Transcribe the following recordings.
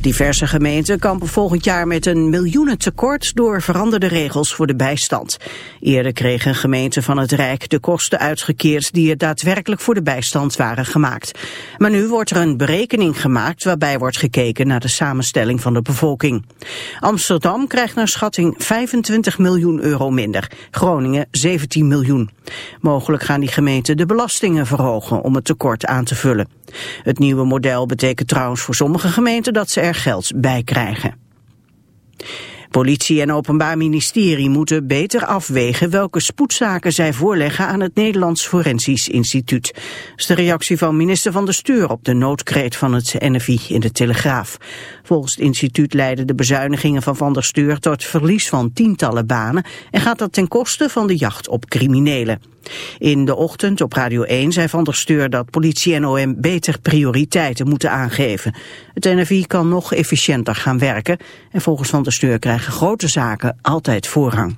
Diverse gemeenten kampen volgend jaar met een miljoenentekort door veranderde regels voor de bijstand. Eerder kregen gemeenten van het Rijk de kosten uitgekeerd die er daadwerkelijk voor de bijstand waren gemaakt. Maar nu wordt er een berekening gemaakt waarbij wordt gekeken naar de samenstelling van de bevolking. Amsterdam krijgt naar schatting 25 miljoen euro minder, Groningen 17 miljoen. Mogelijk gaan die gemeenten de belastingen verhogen om het tekort aan te vullen. Het nieuwe model betekent trouwens voor sommige gemeenten dat ze er geld bij krijgen. Politie en Openbaar Ministerie moeten beter afwegen welke spoedzaken zij voorleggen aan het Nederlands Forensisch Instituut. Dat is de reactie van minister Van der Steur op de noodkreet van het NFI in de Telegraaf. Volgens het instituut leiden de bezuinigingen van Van der Steur tot verlies van tientallen banen en gaat dat ten koste van de jacht op criminelen. In de ochtend op Radio 1 zei Van der Steur dat politie en OM beter prioriteiten moeten aangeven. Het NFI kan nog efficiënter gaan werken en volgens Van der Steur krijgen grote zaken altijd voorrang.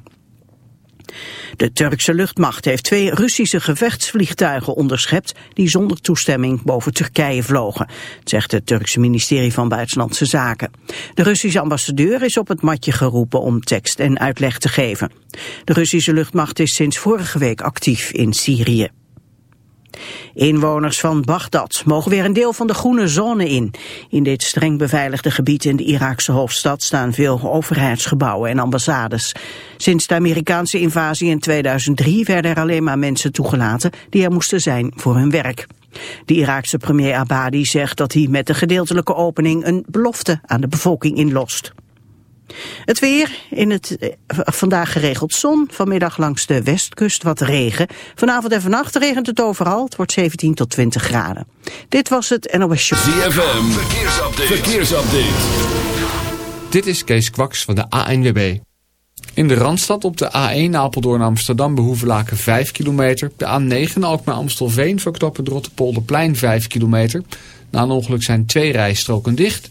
De Turkse luchtmacht heeft twee Russische gevechtsvliegtuigen onderschept die zonder toestemming boven Turkije vlogen, zegt het Turkse ministerie van Buitenlandse Zaken. De Russische ambassadeur is op het matje geroepen om tekst en uitleg te geven. De Russische luchtmacht is sinds vorige week actief in Syrië. Inwoners van Bagdad mogen weer een deel van de groene zone in. In dit streng beveiligde gebied in de Iraakse hoofdstad staan veel overheidsgebouwen en ambassades. Sinds de Amerikaanse invasie in 2003 werden er alleen maar mensen toegelaten die er moesten zijn voor hun werk. De Iraakse premier Abadi zegt dat hij met de gedeeltelijke opening een belofte aan de bevolking inlost. Het weer, in het eh, vandaag geregeld zon, vanmiddag langs de westkust wat regen. Vanavond en vannacht regent het overal, het wordt 17 tot 20 graden. Dit was het NOS Show. ZFM, verkeersupdate. verkeersupdate. Dit is Kees Kwaks van de ANWB. In de Randstad op de A1 Apeldoorn Amsterdam behoeven 5 kilometer. De A9 Alkmaar Amstelveen voor knoppen Rotterpolderplein 5 kilometer. Na een ongeluk zijn twee rijstroken dicht...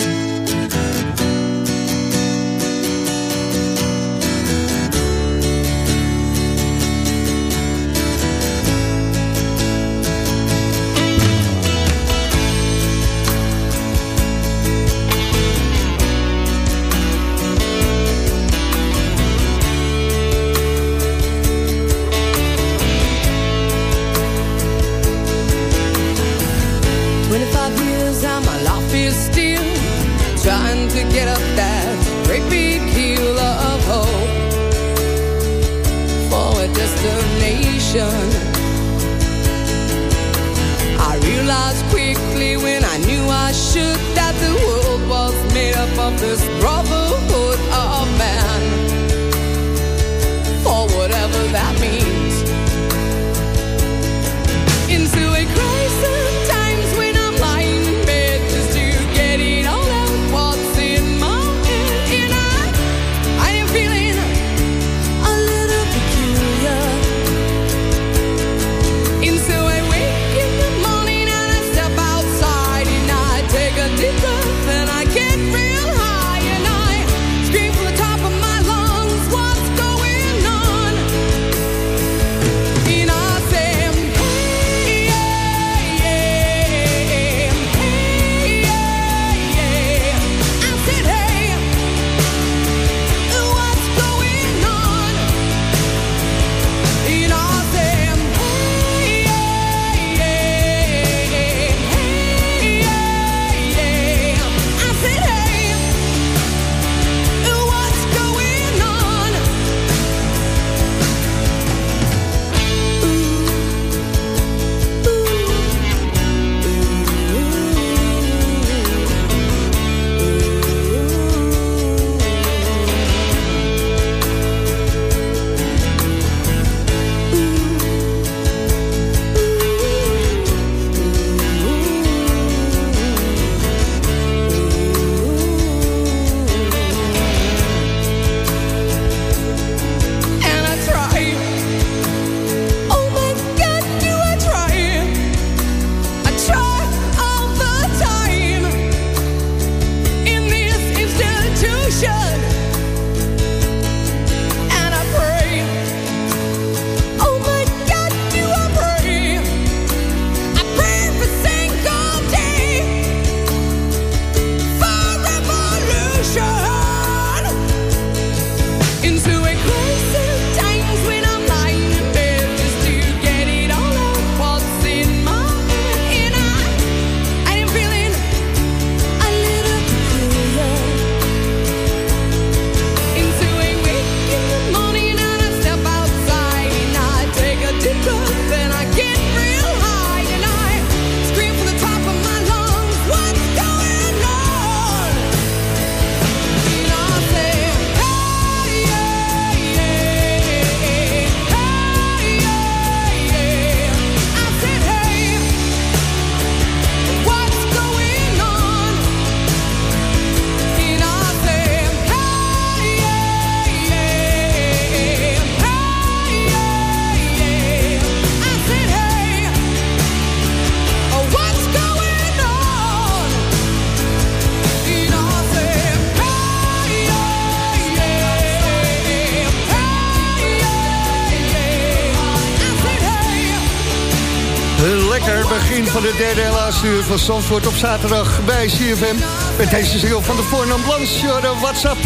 Lekker begin van de derde en laatste uur van Zandvoort op zaterdag bij CFM. Met deze single van de voornaam Blans, WhatsApp.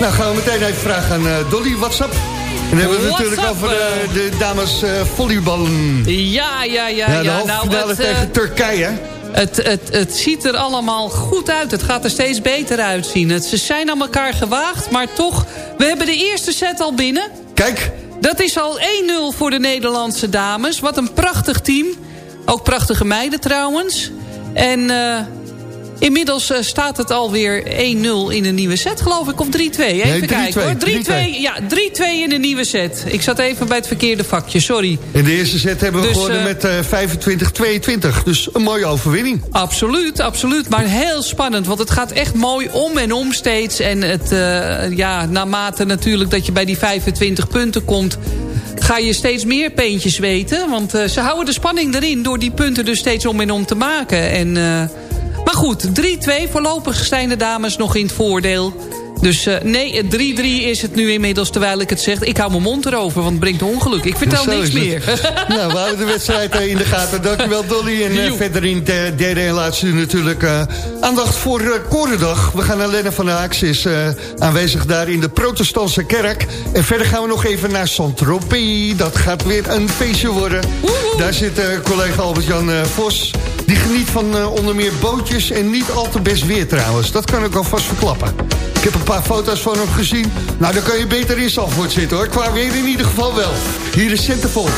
Nou gaan we meteen even vragen aan eh, Dolly, WhatsApp. En dan hebben we het natuurlijk over de, de dames eh, volleyballen. Ja, ja, ja. Ja, de ja. Nou, finale het, eh, tegen Turkije. Het, het, het ziet er allemaal goed uit. Het gaat er steeds beter uitzien. Het, ze zijn aan elkaar gewaagd, maar toch... We hebben de eerste set al binnen. Kijk, Dat is al 1-0 voor de Nederlandse dames. Wat een prachtig team. Ook prachtige meiden trouwens. En eh, inmiddels eh, staat het alweer 1-0 in een nieuwe set, geloof ik. Of 3-2. Even 3-2, kijken hoor. 3-2. 3-2. Ja, 3-2 in een nieuwe set. Ik zat even bij het verkeerde vakje, sorry. in de eerste set hebben we Dus, gewonnen eh, met eh 25-22. Dus een mooie overwinning. Absoluut, absoluut. Maar heel spannend, want het gaat echt mooi om en om steeds. En het, ja, naarmate natuurlijk dat je bij die 25 punten komt... ga je steeds meer peentjes weten. Want eh, ze houden de spanning erin door die punten dus steeds om en om te maken. En, eh, maar goed, 3-2. Voorlopig zijn de dames nog in het voordeel. Dus eh, nee, 3-3 is het nu inmiddels terwijl ik het zeg. Ik hou mijn mond erover, want het brengt ongeluk. Ik vertel niks meer. nou, we houden de wedstrijd eh, in de gaten. Dankjewel Dolly. En Joep. verder in de derde en laatste uur natuurlijk aandacht voor uh, Korendag. We gaan naar Lenne van der Haaks. is aanwezig daar in de protestantse kerk. En verder gaan we nog even naar Saint-Tropez. Dat gaat weer een feestje worden. Daar zit collega Albert-Jan Vos. Die geniet van eh, onder meer bootjes en niet al te best weer trouwens. Dat kan ik alvast verklappen. Ik heb een paar foto's van hem gezien. Nou, dan kan je beter in Zandvoort zitten hoor. Qua weer in ieder geval wel. Hier is Centerfold.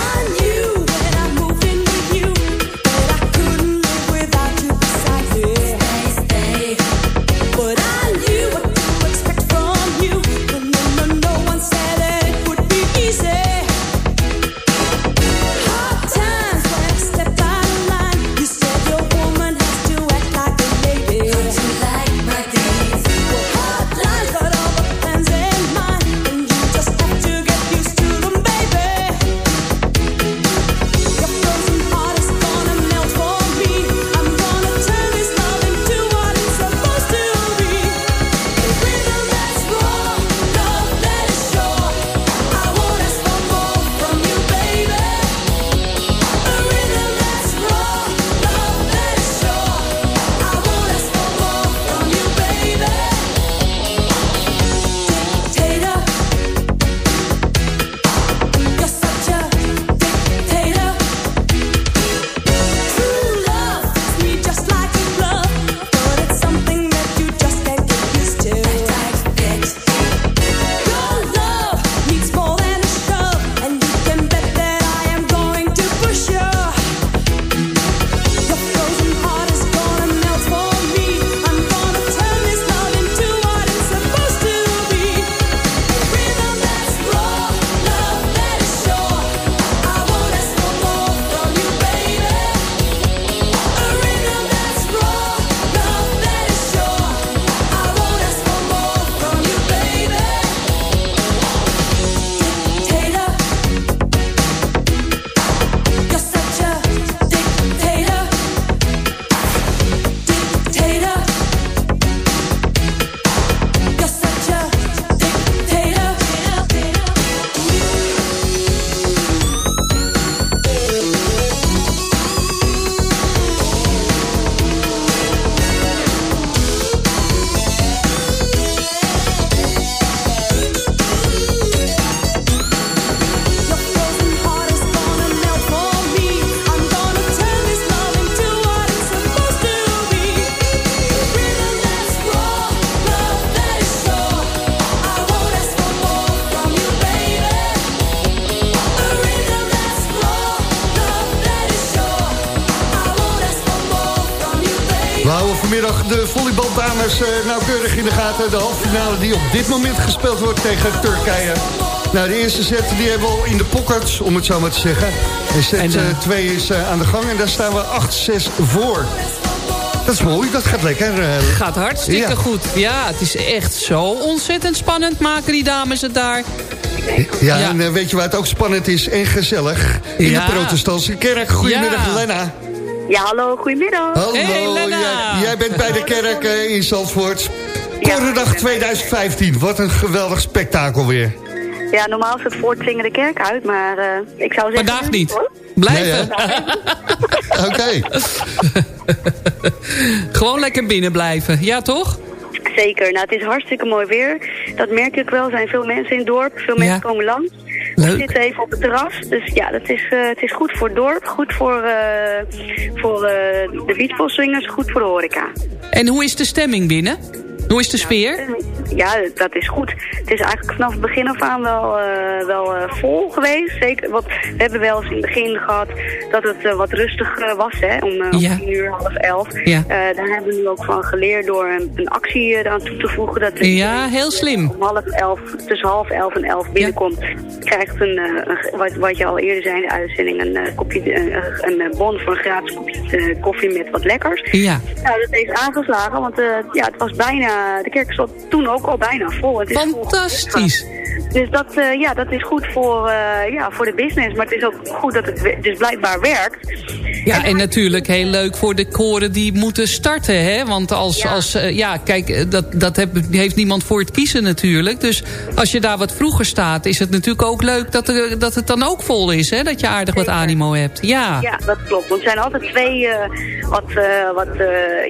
Volleybaldames eh, nauwkeurig in de gaten. De halve finale die op dit moment gespeeld wordt tegen Turkije. Nou, de eerste set die hebben we al in de pocket, om het zo maar te zeggen. En set En, eh, 2 is eh, aan de gang en daar staan we 8-6 voor. Dat is mooi, dat gaat lekker. eh. Gaat hartstikke Ja. goed. Ja, het is echt zo ontzettend spannend maken die dames het daar. ja, Ja. en eh, weet je waar het ook spannend is en gezellig? In Ja. de protestantse kerk. Goedemiddag. Lena. Ja, hallo, goedemiddag. Hallo, Hey, Lena. Jij, jij bent bij de kerk eh, in Zandvoort. Korendag 2015, wat een geweldig spektakel weer. Ja, normaal is het voor het zingen de kerk uit, maar eh, ik zou zeggen... Vandaag niet. hoor. Blijven. Oké. Gewoon lekker binnen blijven. Ja, toch? Zeker. Nou, het is hartstikke mooi weer. Dat merk ik wel. Er zijn veel mensen in het dorp. Veel mensen Ja. komen langs. Leuk. We zitten even op het terras. Dus ja, dat is, eh, het is goed voor het dorp. Goed voor, eh, voor eh, de beachballswingers. Goed voor de horeca. En hoe is de stemming binnen? Hoe is de sfeer? Ja, dat is goed. Het is eigenlijk vanaf het begin af aan wel, eh, wel eh, vol geweest. Zeker, want we hebben wel eens in het begin gehad dat het eh, wat rustig was, hè, om, Ja. 10 uur, half elf. Ja. Daar hebben we nu ook van geleerd door een, een actie eraan toe te voegen. Dat Ja, heel slim. om half elf, tussen half elf en elf binnenkomt, krijgt een, een- wat, wat je al eerder zei in de uitzending, een, kopje, een, bon voor een gratis kopje koffie met wat lekkers. Ja. Nou, dat heeft aangeslagen, want ja, het was bijna, de kerk zat toen ook al bijna vol. Het is vol. Dus dat, eh, ja, dat is goed voor, eh, ja, voor de business, maar het is ook goed dat het dus blijkbaar werkt. Ja, en natuurlijk heel leuk voor de koren die moeten starten. Hè? Want als, Ja. als eh, ja, kijk, dat, dat heb, heeft niemand voor het kiezen natuurlijk. Dus als je daar wat vroeger staat, is het natuurlijk ook leuk dat, er, dat het dan ook vol is. Hè? Dat je aardig wat animo hebt. Ja, Ja, dat klopt. Want er zijn altijd twee, wat, eh, wat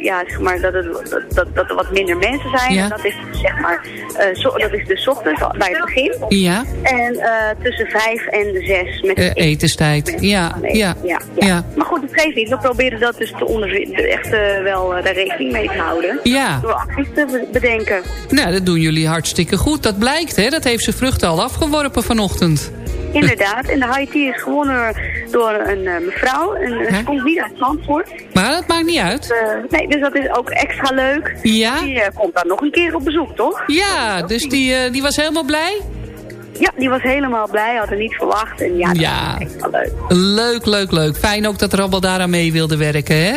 ja, zeg maar, dat, het, dat, dat, dat er wat minder mensen zijn. Ja. En dat is, zeg maar, zo, dat is de ochtends bij het begin. ja. En eh, tussen vijf en de zes met Eh, etenstijd. Ja, ja, ja, ja. Maar goed, het geeft niet. We proberen dat dus te onder, echt eh, wel daar rekening mee te houden. Ja. Door acties te be- bedenken. Nou, dat doen jullie hartstikke goed. Dat blijkt, hè? Dat heeft zijn vruchten al afgeworpen vanochtend. Inderdaad. En de high tea is gewonnen door een eh, mevrouw. En eh, ze komt niet uit Zandvoort. Maar dat maakt niet uit. Eh, nee, dus dat is ook extra leuk. Ja? Die komt dan nog een keer op bezoek, toch? Ja, dus die, die was helemaal blij? Ja, die was helemaal blij, had het niet verwacht. En ja, dat Ja. is extra leuk. Leuk, leuk, leuk. Fijn ook dat allemaal daaraan mee wilde werken, hè?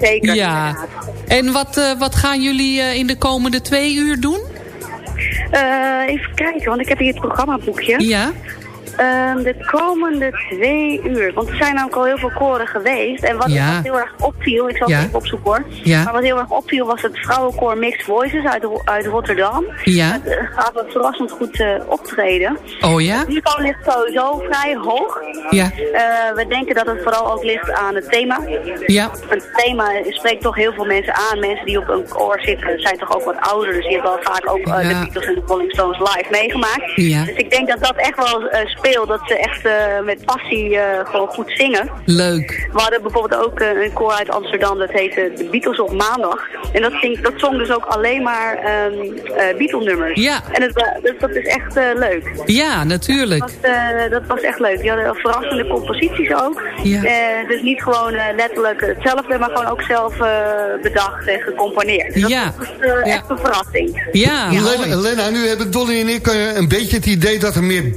Zeker, Ja. inderdaad. En wat, wat gaan jullie in de komende twee uur doen? Eh, even kijken, want ik heb hier het programmaboekje. Ja? Ehm, de komende twee uur. Want er zijn namelijk al heel veel koren geweest. En wat, Ja. wat heel erg opviel, ik zal Ja. het even opzoeken hoor. Ja. Maar wat heel erg opviel was het vrouwenkoor Mixed Voices uit, uit Rotterdam. Ja. Het eh, gaat verrassend goed eh, optreden. Oh ja? Het niveau ligt sowieso vrij hoog. Ja. Eh, we denken dat het vooral ook ligt aan het thema. Ja. Het thema spreekt toch heel veel mensen aan. Mensen die op een koor zitten zijn toch ook wat ouder. Dus die hebben wel vaak ook Ja. de Beatles en de Rolling Stones live meegemaakt. Ja. Dus ik denk dat dat echt wel eh, speelt. Dat ze echt eh, met passie eh, gewoon goed zingen. Leuk. We hadden bijvoorbeeld ook eh, een koor uit Amsterdam. Dat heette de Beatles op maandag. En dat, zingt, dat zong dus ook alleen maar ehm eh Beatle-nummers. Ja. En het, dus dat is echt eh, leuk. Ja, natuurlijk. Dat, eh, dat was echt leuk. Die hadden verrassende composities ook. Ja. Dus niet gewoon letterlijk hetzelfde, maar gewoon ook zelf eh, bedacht en gecomponeerd. Dus Ja. Dat was Ja. echt een verrassing. Ja, Lena, nu hebben Dolly en ik een beetje het idee dat er meer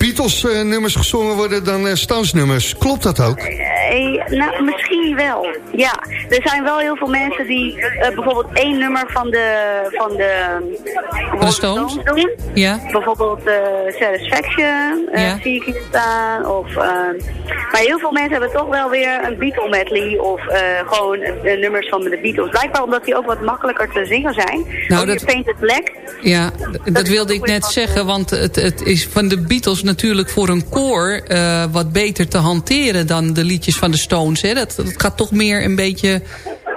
Beatles-nummers gezongen worden dan eh, Stones-nummers. Klopt dat ook? Eh, nou, misschien wel. Ja, er zijn wel heel veel mensen die eh, bijvoorbeeld één nummer van de van de, Van de Stones? doen. Ja. Bijvoorbeeld eh, Satisfaction eh, Ja. zie ik hier staan. Of, maar heel veel mensen hebben toch wel weer een Beatle medley of eh, gewoon nummers van de Beatles. Blijkbaar omdat die ook wat makkelijker te zingen zijn. Nou, dat- Painted Black. Ja, d- dat wilde ik net zeggen, want het, het is van de Beatles natuurlijk voor een koor eh, wat beter te hanteren dan de liedjes van de Stones. Hè. Dat, dat gaat toch meer een beetje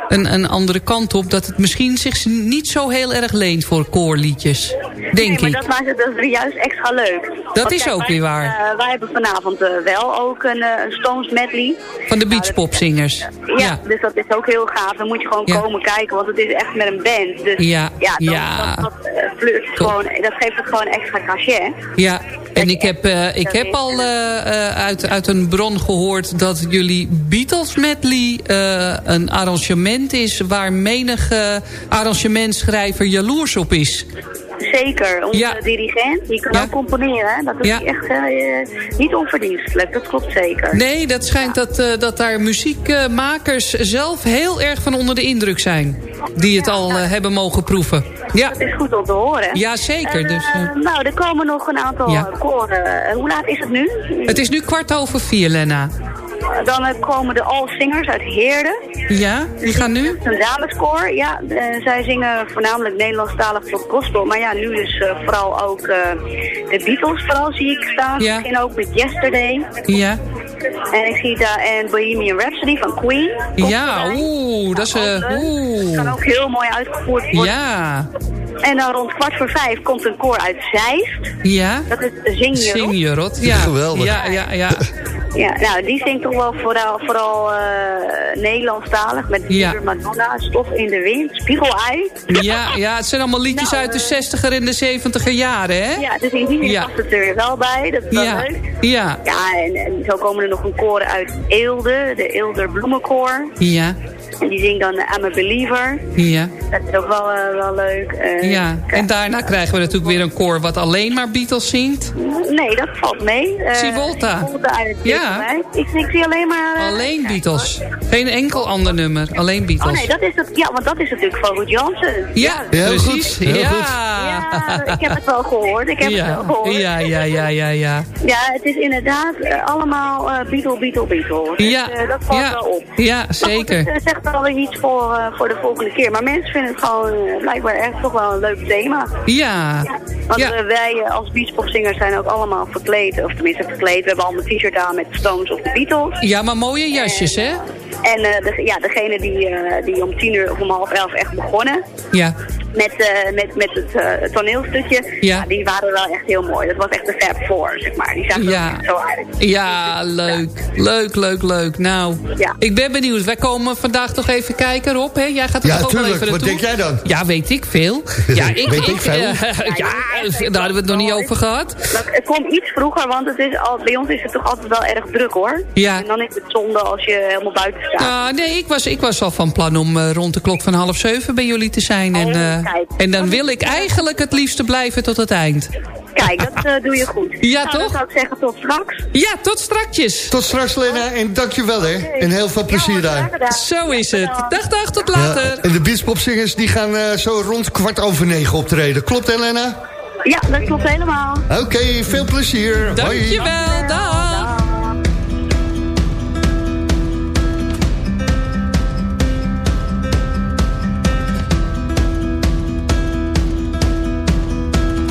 een, een andere kant op, dat het misschien zich niet zo heel erg leent voor koorliedjes, denk nee, maar ik. dat maakt het dus weer juist extra leuk. Dat Want is kijk, ook wij- weer waar. eh, wij hebben vanavond eh, wel ook een, eh, een Stones medley. Van de Nou, beachpopzingers. Ja, Ja. dus dat is ook heel gaaf. Dan moet je gewoon Ja. komen kijken, want het is echt met een band. Dus Ja, ja, dat, ja. dat, dat, flirt gewoon, dat geeft het gewoon extra cachet. Ja, en ik heb, ik heb al uit, uit een bron gehoord dat jullie Beatles medley een arrangement is waar menig eh, arrangementschrijver jaloers op is. Zeker, onze Ja. dirigent, die kan Ja. ook componeren. Dat is Ja. echt eh, niet onverdienstelijk, dat klopt zeker. Nee, dat schijnt dat, eh, dat daar muziekmakers zelf heel erg van onder de indruk zijn. Die het al eh, hebben mogen proeven. Ja, Dat is goed om te horen. ja zeker. Dus, nou, er komen nog een aantal koren. Hoe laat is het nu? het is nu kwart over vier, Lena. Dan eh, komen de All Singers uit Heerden. Ja, die gaan nu? Een dameskoor, ja. eh, zij zingen voornamelijk Nederlandstalig tot gospel. Maar ja, nu dus eh, vooral ook eh, de Beatles vooral zie ik staan. Ja. Ze beginnen ook met Yesterday. Ja, En ik zie daar en Bohemian Rhapsody van Queen. Ja, oeh, dat is... Ook eh, leuk. Kan Oeh. ook heel mooi uitgevoerd worden. Ja, En dan rond kwart voor vijf komt een koor uit Zeist. ja. Dat is Zing je Zing Rob. je rot. Ja, Geweldig. Ja, ja, ja. Ja, nou, die zingt toch wel vooral, vooral eh, Nederlandstalig. Met Ja. Madonna, Stof in de Wind, Spiegelei. Ja, ja, het zijn allemaal liedjes Nou, uit de eh, 60er en de 70er jaren, hè? Ja, dus in die Ja. ja. past het er weer wel bij. Dat is wel ja. leuk. Ja, Ja, en, en zo komen er nog een koor uit Eelde, de Eelder Bloemenkoor. ja, die zingt dan eh, I'm a Believer. ja. Dat is ook wel, eh, wel leuk. Eh, Ja, en daarna krijgen we natuurlijk weer een koor wat alleen maar Beatles zingt. Nee, dat valt mee. Eh, Sivolta. Het Ja. Ik, ik zie alleen maar... Alleen Beatles. Geen enkel ander nummer, alleen Oh Beatles. nee, dat is het. Ja, want dat is natuurlijk van Ruud Jansen. Ja, Heel precies. goed, heel ja. Ja, ik heb het wel gehoord. Ik heb het ja. wel gehoord. ja, ja, ja, ja, ja. Ja, het is inderdaad allemaal eh Beatle, Beatle, Beatle. Dus, Ja, dat valt ja, wel op. ja, Maar goed, zeker. het zegt wel weer iets voor, eh, voor de volgende keer. Maar mensen vinden het gewoon eh, blijkbaar echt toch wel een leuk thema. Ja, Want ja, eh, wij als beachpopzingers zijn ook allemaal verkleed. Of tenminste verkleed. We hebben allemaal een t-shirt aan met de Stones of de Beatles. ja, maar mooie jasjes, hè? En eh, de, ja, degene die, eh, die om tien uur of om half elf echt begonnen Ja, met, eh, met, met het eh, toneelstukje, Ja. die waren wel echt heel mooi. Dat was echt de Fab Four, zeg maar. Die zagen Ja. er echt zo uit. ja, leuk. Leuk, leuk, leuk. Nou, Ja. ik ben benieuwd. Wij komen vandaag toch even kijken, Rob, hè? Jij gaat er Ja, ook wel tuurlijk. even Wat naartoe? denk jij dan? Ja, weet ik veel. Ja, ik, Weet ik veel? ja, daar hadden we het nog niet over gehad. Dat, het komt iets vroeger, want het is al, bij ons is het toch altijd wel erg druk hoor. Ja. En dan is het zonde als je helemaal buiten staat. Ah, nee, ik was, ik was al van plan om eh, rond de klok van half zeven bij jullie te zijn. En, Oh, eh, en dan wil ik eigenlijk het liefste blijven tot het eind. Kijk, dat eh, doe je goed. Ja, nou, toch? Dan zou ik zeggen tot straks. Ja, tot strakjes. Tot straks, Lena. En dankjewel, hè. En heel veel plezier Ja, daar. Zo is het. Dag, dag, tot Ja, later. en de beachpopzingers die gaan eh, zo rond kwart over negen optreden. Klopt, hè, Lena? Ja, dat klopt helemaal. Oké, veel plezier. Hoi. Dankjewel, dag.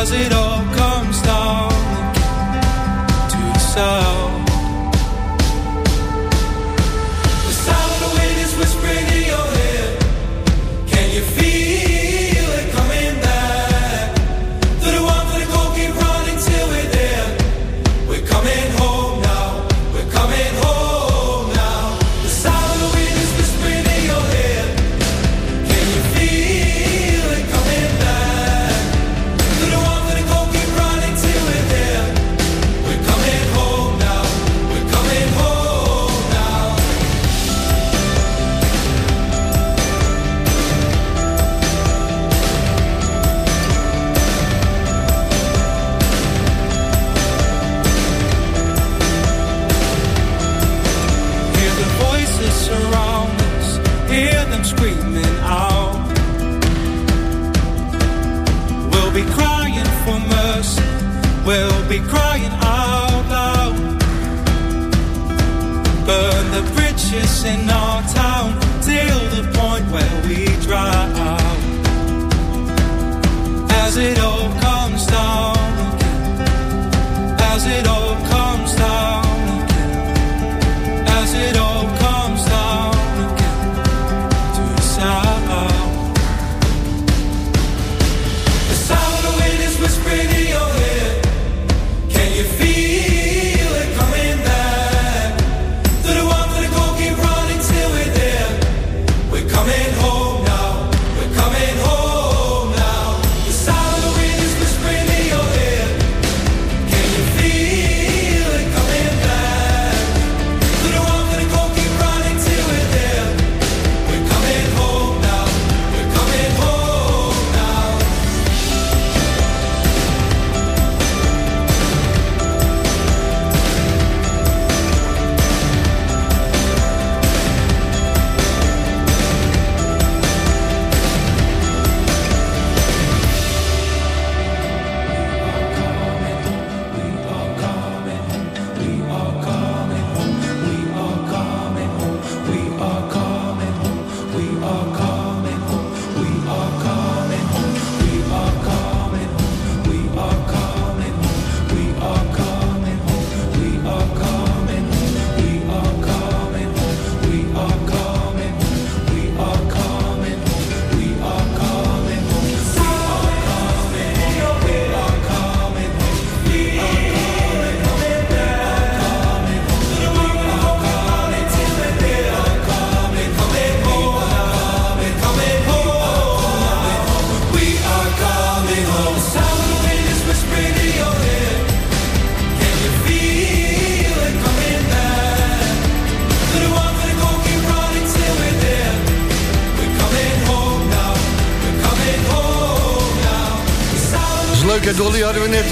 as it all comes down again to the sound.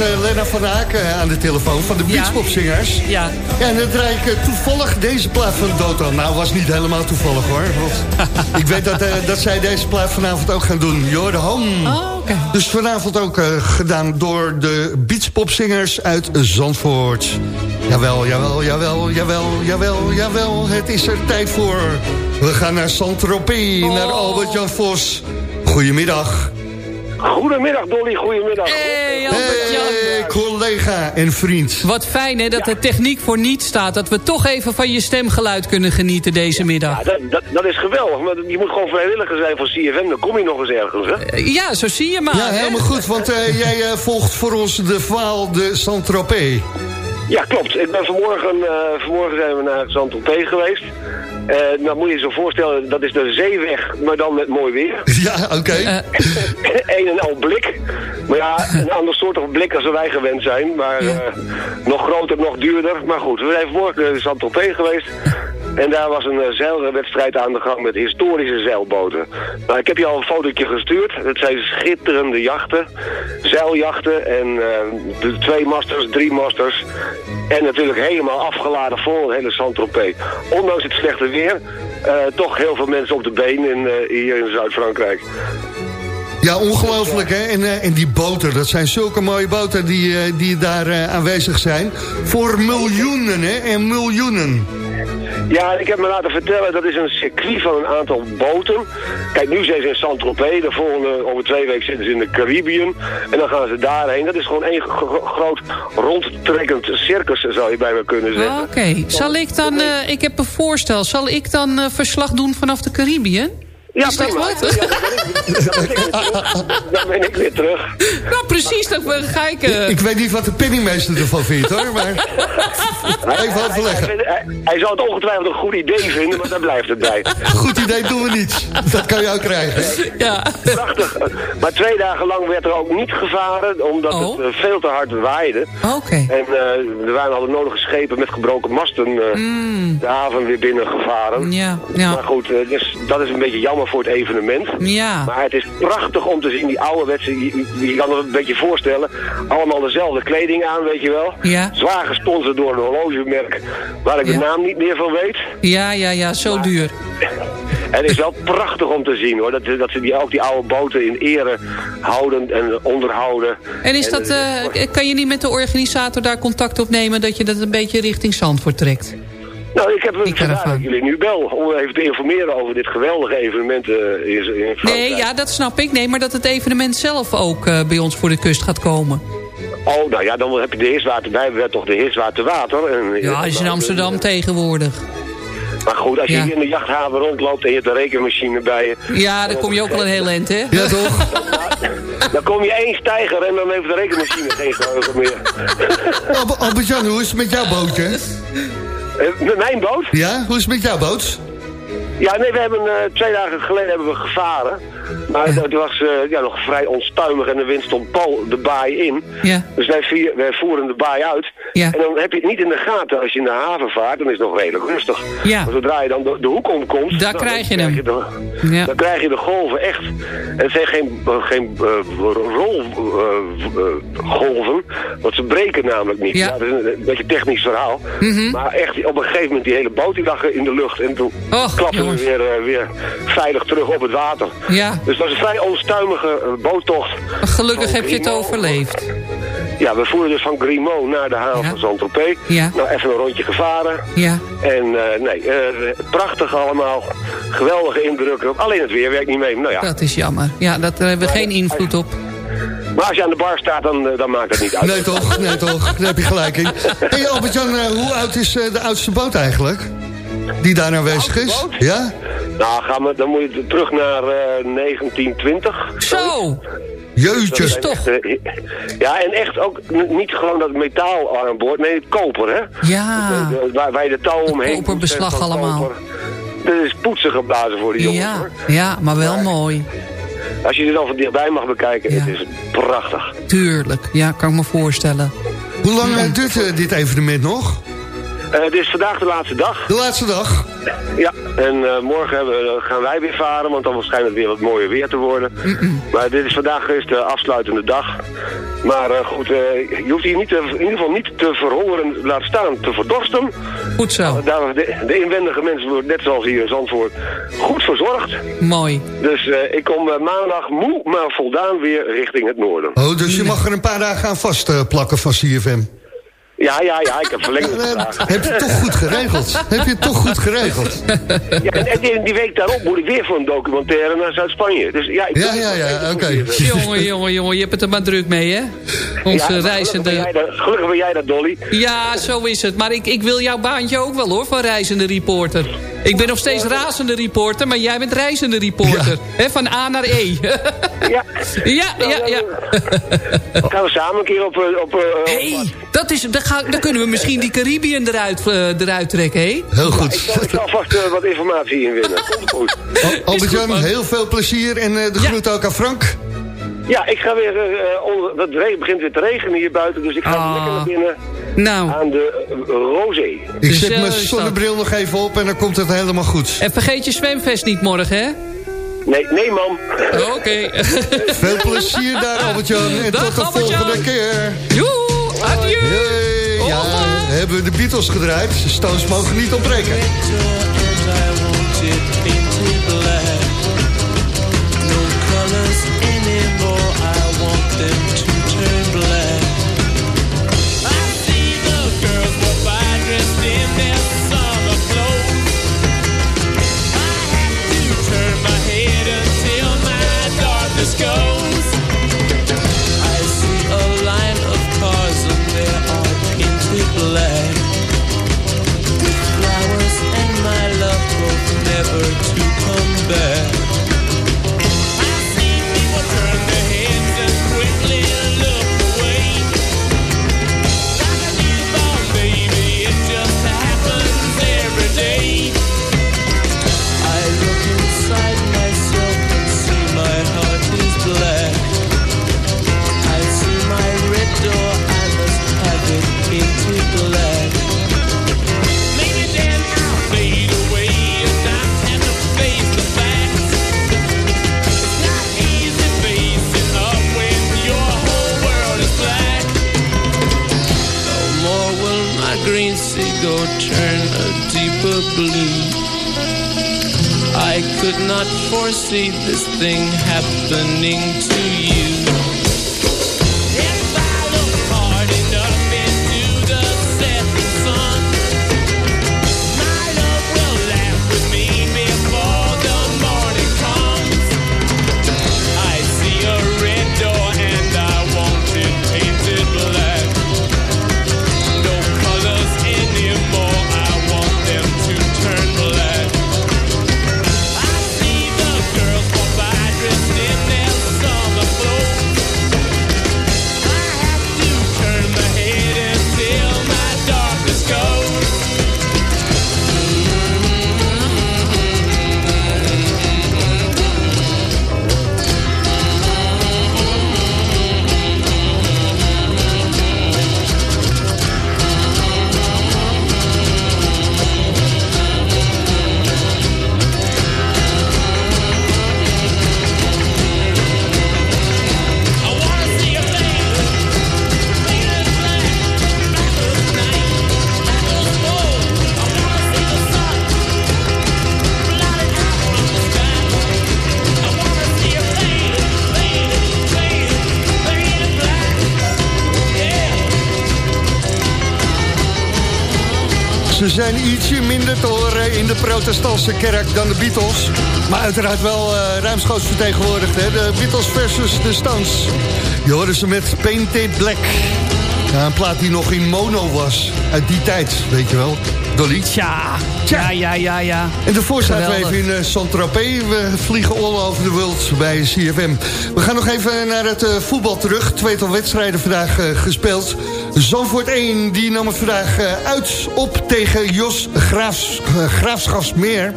Eh, Lena van Haak eh, aan de telefoon van de. Beachpopzingers. Ja. Ja, en dan draai ik toevallig deze plaat van Dotan. Nou, was niet helemaal toevallig hoor. Ik weet dat, eh, dat zij deze plaat vanavond ook gaan doen. You're the home. Oh, oké. Dus vanavond ook gedaan door de beachpopzingers uit Zandvoort. Jawel, jawel, jawel, jawel, jawel, jawel. Het is er tijd voor. We gaan naar Saint-Tropez, Oh. naar Albert-Jan Vos. Goedemiddag. Goedemiddag Dolly, goedemiddag. Hey, Albert-Jan. Hey, collega en vriend. Wat fijn hè, dat de techniek voor niets staat. Dat we toch even van je stemgeluid kunnen genieten deze middag. Ja, dat, dat, dat is geweldig, maar je moet gewoon vrijwilliger zijn voor CFM, dan kom je nog eens ergens, hè? Eh, Ja, zo zie je maar. Ja, hè? helemaal goed, want eh, jij eh, volgt voor ons de Vaal de Saint-Tropez. Ja, klopt. Ik ben vanmorgen, eh, vanmorgen zijn we naar Zandtropez geweest. Eh nou moet je je zo voorstellen, dat is de zeeweg, maar dan met mooi weer. Ja, oké. Eh, een en al blik. Maar ja, een ander soort blik als wij gewend zijn. Maar Ja. eh, nog groter, nog duurder. Maar goed, we zijn vanmorgen in Zandtropez geweest. En daar was een eh, zeilwedstrijd aan de gang met historische zeilboten. Nou, ik heb je al een fotootje gestuurd. Het zijn schitterende jachten. Zeiljachten en eh, de twee masters, drie masters. En natuurlijk helemaal afgeladen vol, het hele Saint-Tropez. Ondanks het slechte weer, eh, toch heel veel mensen op de been in, hier in Zuid-Frankrijk. Ja, ongelooflijk hè. En, eh, en die boten, dat zijn zulke mooie boten die, eh, die daar eh, aanwezig zijn. Voor miljoenen hè, en miljoenen. Ja, ik heb me laten vertellen, dat is een circuit van een aantal boten. Kijk, nu zijn ze in Saint-Tropez, de volgende, over twee weken zitten ze in de Caribbean. En dan gaan ze daarheen. Dat is gewoon één gro- gro- groot rondtrekkend circus, zou je bijna kunnen zeggen. Oké, zal ik dan, eh, ik heb een voorstel, zal ik dan verslag doen vanaf de Caribbean? Ja, Is dat prima. wat? Ja, dan, ben ik, weer terug. Nou, precies, dan ga ik... eh, Ik weet niet wat de penningmeester ervan vindt hoor, maar even Hij, overleggen. hij, hij, hij zou het ongetwijfeld een goed idee vinden, maar daar blijft het bij. Goed idee doen we niet. Dat kan je ook krijgen. ja. Prachtig. Maar twee dagen lang werd er ook niet gevaren, omdat Oh. het eh, veel te hard waaide. Oké. En eh, er waren al de nodige schepen met gebroken masten eh, de haven weer binnen gevaren. Mm. Ja, Maar ja, goed, dus dat is een beetje jammer voor het evenement. ja. Maar het is prachtig om te zien, die ouderwetse, je, je- kan het een beetje voorstellen. Allemaal dezelfde kleding aan, weet je wel. Ja. Zwaar gesponsord door een horlogemerk waar ik Ja. de naam niet meer van weet. Ja, ja, ja, zo duur. En het is wel prachtig om te zien hoor, dat, dat ze die, ook die oude boten in ere houden en onderhouden. En is dat, eh, kan je niet met de organisator daar contact opnemen... dat je dat een beetje richting Zandvoort trekt? Nou, ik heb dat ik jullie nu bel om even te informeren over dit geweldige evenement eh, in, in Frankrijk. Nee, ja, dat snap ik. Nee, maar dat het evenement zelf ook eh, bij ons voor de kust gaat komen. Oh, nou ja, dan heb je de Heerswater, wij hebben toch de Heerswater Water. En, Ja, is in Amsterdam tegenwoordig. Maar goed, als je Ja. hier in de jachthaven rondloopt en je hebt een rekenmachine bij je... Ja, dan kom je ook al een heel eind, hè? Ja toch? Dan kom je één stijger en dan heeft de rekenmachine geen geheugen meer. Al- Albert-Jan, hoe is het met jouw bootje? Eh, met mijn boot? Ja, hoe is het met jouw boot? Ja, nee, we hebben eh, twee dagen geleden hebben we gevaren. Maar het was eh, ja, nog vrij onstuimig en de wind stond pal de baai in. Ja. Dus wij, vier- wij voeren de baai uit. Ja. En dan heb je het niet in de gaten als je in de haven vaart. Dan is het nog redelijk rustig. Ja. Maar zodra je dan de, de hoek omkomt... Daar dan krijg je hem. de, Ja. Dan krijg je de golven echt. En het zijn geen, eh, geen rolgolven. want ze breken namelijk niet. Ja. Mhm. dat is een, een beetje een technisch verhaal. Maar echt, op een gegeven moment die hele boot die lag in de lucht. En toen Och, jongens. we weer, eh, weer veilig terug op het water. Ja. Dus dat was een vrij onstuimige eh, boottocht. Gelukkig heb je het overleefd. Ja, we voeren dus van Grimaud naar de haven Ja. van Saint-Tropez. Ja. Nou, even een rondje gevaren. Ja. En eh, nee, eh, prachtig allemaal. Geweldige indrukken. Alleen het weer werkt niet mee. Nou ja. Dat is jammer. Ja, dat, daar hebben we geen invloed op. Maar als je aan de bar staat, dan, dan maakt het niet uit. Nee toch, nee toch, daar heb je gelijk in. hey Albert-Jan, hoe oud is de oudste boot eigenlijk? Die daar aanwezig is? Ja? Nou, gaan we, dan moet je terug naar eh, 1920. Zo! Jeutje. toch- Echt, eh, ja, en echt ook niet gewoon dat metaal aan boord. Nee, het koper, hè? Ja. De- waar, waar je de touw omheen koperbeslag allemaal. koper. Dat is poetsen geblazen voor die jongens, Ja, hoor. ja, maar wel mooi. Als je dit dan van dichtbij mag bekijken, Ja. het is prachtig. Tuurlijk. Ja, kan ik me voorstellen. Hoe lang eh, duurt eh, dit evenement nog? Eh, het is vandaag de laatste dag. De laatste dag? Ja, En eh, morgen hebben, we- gaan wij weer varen, want dan het weer wat mooier weer te worden. Maar dit is vandaag is de afsluitende dag. Maar eh, goed, eh, je hoeft hier niet te, in ieder geval niet te verhongeren, laat staan te verdorsten. Goed zo. Daar, de, de inwendige mensen worden net zoals hier in Zandvoort goed verzorgd. Mooi. Dus eh, ik kom eh, maandag moe, maar voldaan weer richting het noorden. Oh, dus je mag er een paar dagen aan vastplakken plakken van CFM. Ja, ja, ja, ik heb verlengd Eh, gevraagd. heb je toch goed geregeld? heb je toch goed geregeld? Ja, en, en die, week daarop moet ik weer voor een documentaire naar Zuid-Spanje. Dus ja, ik Ja, ja, ja, oké. Jongen, jongen, jongen, je hebt het er maar druk mee, hè? Onze Ja, reizende... Gelukkig ben, jij dat, gelukkig ben jij dat, Dolly. Ja, zo is het. Maar ik, ik wil jouw baantje ook wel, hoor, van reizende reporter. Ik ben nog steeds razende reporter, maar jij bent reizende reporter. Hè, van A naar E. Ja. ja, ja, ja. Gaan we samen een keer op... eh, op, eh, hey, dat is, dan, dan kunnen we misschien die Caribbean eruit, eh, eruit trekken, hè? Heel Ik goed. zal, ik zal vast eh, wat informatie inwinnen. Komt goed. Albert-Jan, heel veel plezier en eh, de Ja. groet ook aan Frank. Ja, ik ga weer... eh, onder, het begint weer te regenen hier buiten, dus ik ga Ah. lekker naar binnen Nou, aan de uh, Rosé. Ik zet mijn zonnebril nog even op en dan komt het helemaal goed. en vergeet je zwemvest niet morgen, hè? Nee, nee, man. Oké. Veel plezier daar, Albert-Jan. En Dag, tot de volgende keer. Joe, adieu. Hey, ja, hebben we de Beatles gedraaid. De Stones mogen niet ontbreken. and I want it painted black. No colors anymore, I want them to to come back. I could not foresee this thing happening to zijn ietsje minder te horen in de protestantse kerk dan de Beatles. Maar uiteraard wel eh ruimschoots vertegenwoordigd. Hè? De Beatles versus de Stones. Je hoorde ze met Painted Black. Ja, een plaat die nog in mono was. Uit die tijd, weet je wel. Dolly. Tja, ja, ja, ja, ja. En daarvoor zaten we even in uh, Saint-Tropez. We vliegen all over the world bij CFM. We gaan nog even naar het eh, voetbal terug. Tweetal wedstrijden vandaag gespeeld. Zandvoort 1 die nam het vandaag eh, uit op tegen Jos Graafs, eh, Graafschapsmeer.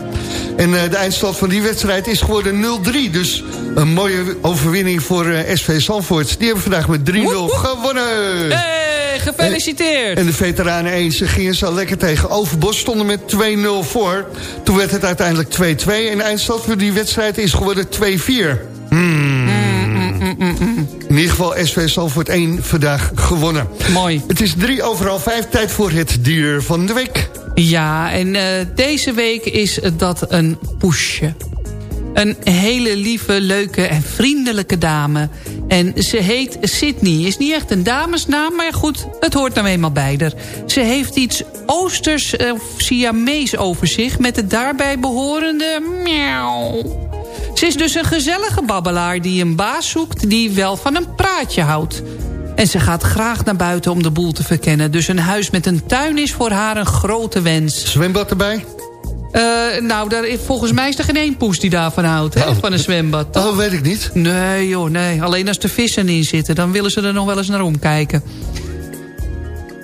En de eindstand van die wedstrijd is geworden 0-3. Dus een mooie overwinning voor SV Zandvoort. Die hebben vandaag met 3-0 gewonnen. Hey, gefeliciteerd. En de veteranen 1 ze gingen zo lekker tegen Overbos. Stonden met 2-0 voor. Toen werd het uiteindelijk 2-2. En eindstand voor die wedstrijd is geworden 2-4. Geval SV Salvoort 1 vandaag gewonnen. Mooi. Het is drie overal vijf. Tijd voor het dier van de week. Ja, en eh, deze week is dat een poesje. Een hele lieve, leuke en vriendelijke dame. En ze heet Sydney. Is niet echt een damesnaam, maar goed, het hoort nou eenmaal bij haar. Ze heeft iets oosters eh, of Siamees over zich... met de daarbij behorende miauw. Ze is dus een gezellige babbelaar die een baas zoekt... die wel van een praatje houdt. En ze gaat graag naar buiten om de boel te verkennen. Dus een huis met een tuin is voor haar een grote wens. Zwembad erbij? Eh, nou, daar, volgens mij is er geen één poes die daarvan houdt, hè, Oh. van een zwembad. toch? Oh, weet ik niet. Nee, joh, nee. Alleen als er vissen in zitten, dan willen ze er nog wel eens naar omkijken.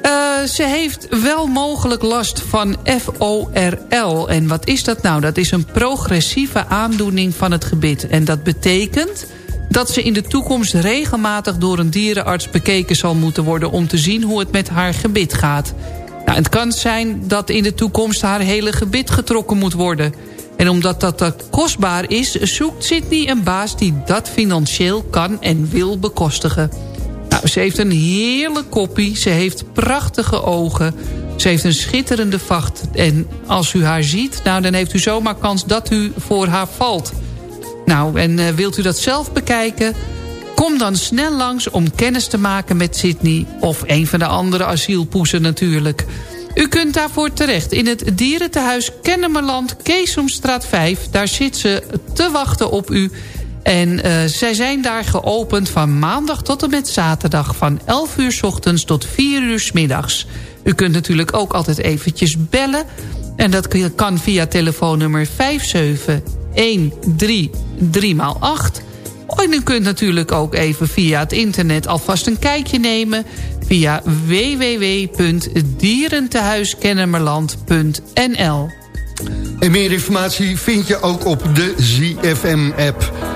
Eh, ze heeft wel mogelijk last van FORL. En wat is dat nou? Dat is een progressieve aandoening van het gebit. En dat betekent dat ze in de toekomst regelmatig door een dierenarts bekeken zal moeten worden... om te zien hoe het met haar gebit gaat. Nou, het kan zijn dat in de toekomst haar hele gebit getrokken moet worden. En omdat dat te kostbaar is, zoekt Sydney een baas die dat financieel kan en wil bekostigen. Nou, ze heeft een heerlijk koppie, ze heeft prachtige ogen... ze heeft een schitterende vacht. En als u haar ziet, nou, dan heeft u zomaar kans dat u voor haar valt. Nou, en eh, wilt u dat zelf bekijken? Kom dan snel langs om kennis te maken met Sydney... of een van de andere asielpoezen natuurlijk. U kunt daarvoor terecht in het dierentehuis Kennemerland... Keesomstraat 5. Daar zit ze te wachten op u... En eh, zij zijn daar geopend van maandag tot en met zaterdag... van 11 uur s ochtends tot 4 uur s middags. U kunt natuurlijk ook altijd eventjes bellen. En dat kan via telefoonnummer 57133 En u kunt natuurlijk ook even via het internet alvast een kijkje nemen... via www.dierentehuiskennemerland.nl En meer informatie vind je ook op de ZFM-app.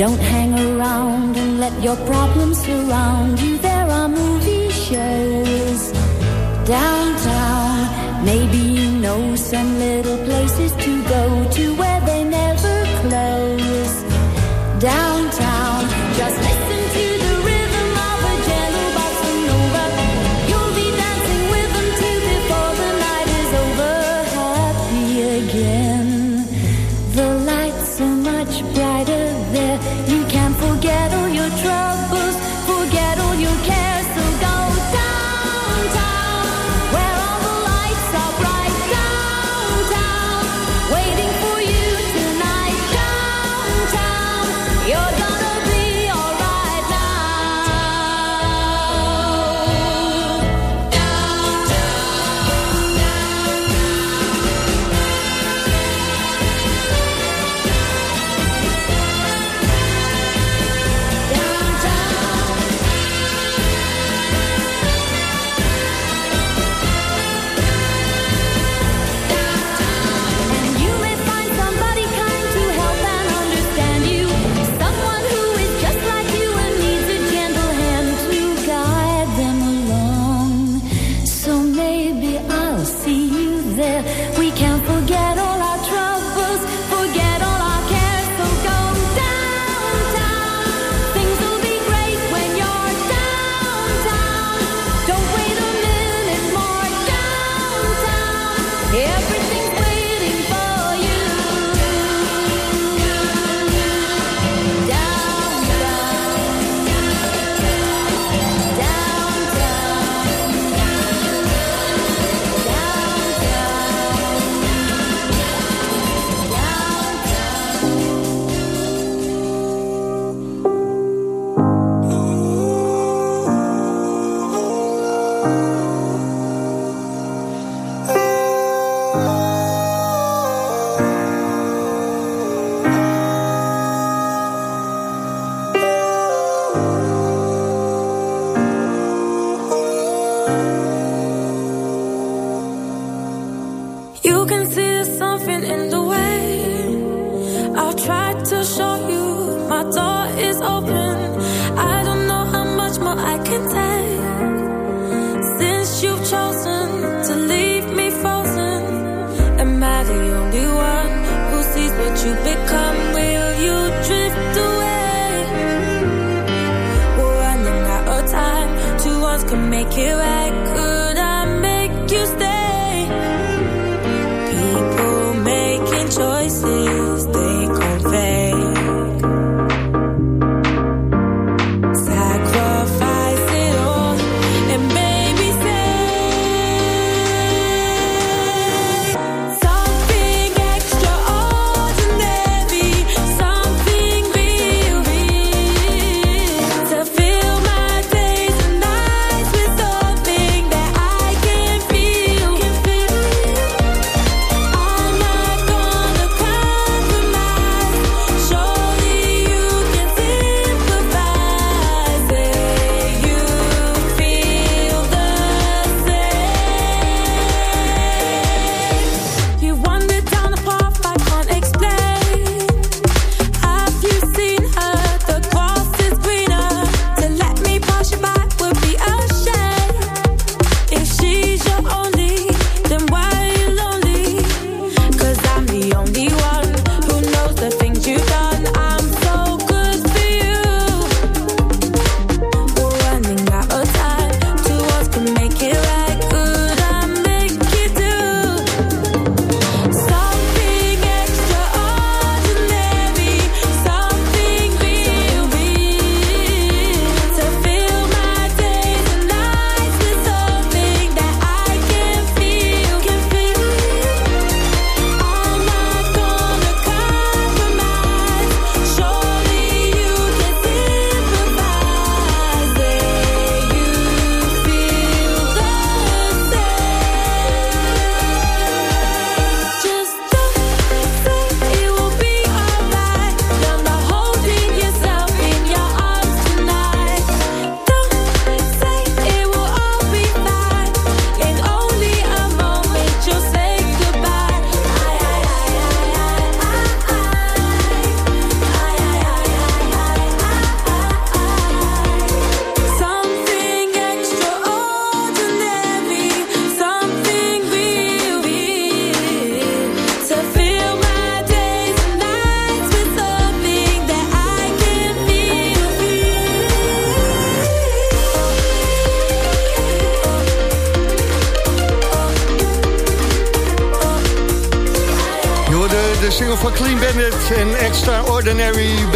Don't hang around and let your problems surround you. There are movie shows downtown. Maybe you know some little places to go to where they never close.